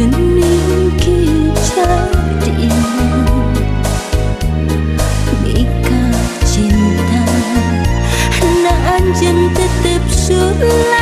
chuyện nếu khi trái tim nghĩ ca cinta nak anjen tetap sulit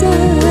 在。